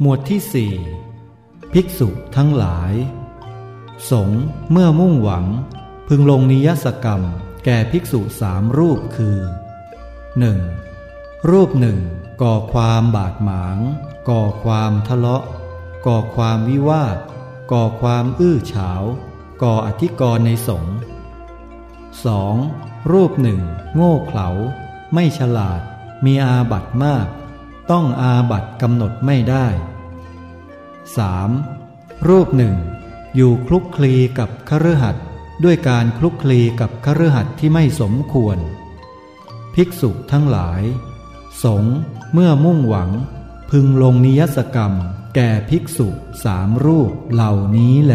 หมวดที่สี่ภิกษุทั้งหลาย สงเมื่อมุ่งหวัง พึงลงนิยสกรรม แก่ภิกษุสามรูปคือ 1. รูปหนึ่งก่อความบาดหมาง ก่อความทะเลาะ ก่อความวิวาท ก่อความอื้อฉาว ก่ออธิกรณ์ในสงฆ์ 2. รูปหนึ่ง โง่เขลา ไม่ฉลาด มีอาบัตมาก ต้องอาบัตกำหนดไม่ได้ 3. รูปหนึ่ง อยู่คลุกคลีกับคฤหัสถ์ด้วยการคลุกคลีกับคฤหัสถ์ที่ไม่สมควร ภิกษุทั้งหลาย สงเมื่อมุ่งหวัง พึงลงนิยสกรรม แก่ภิกษุสามรูปเหล่านี้แล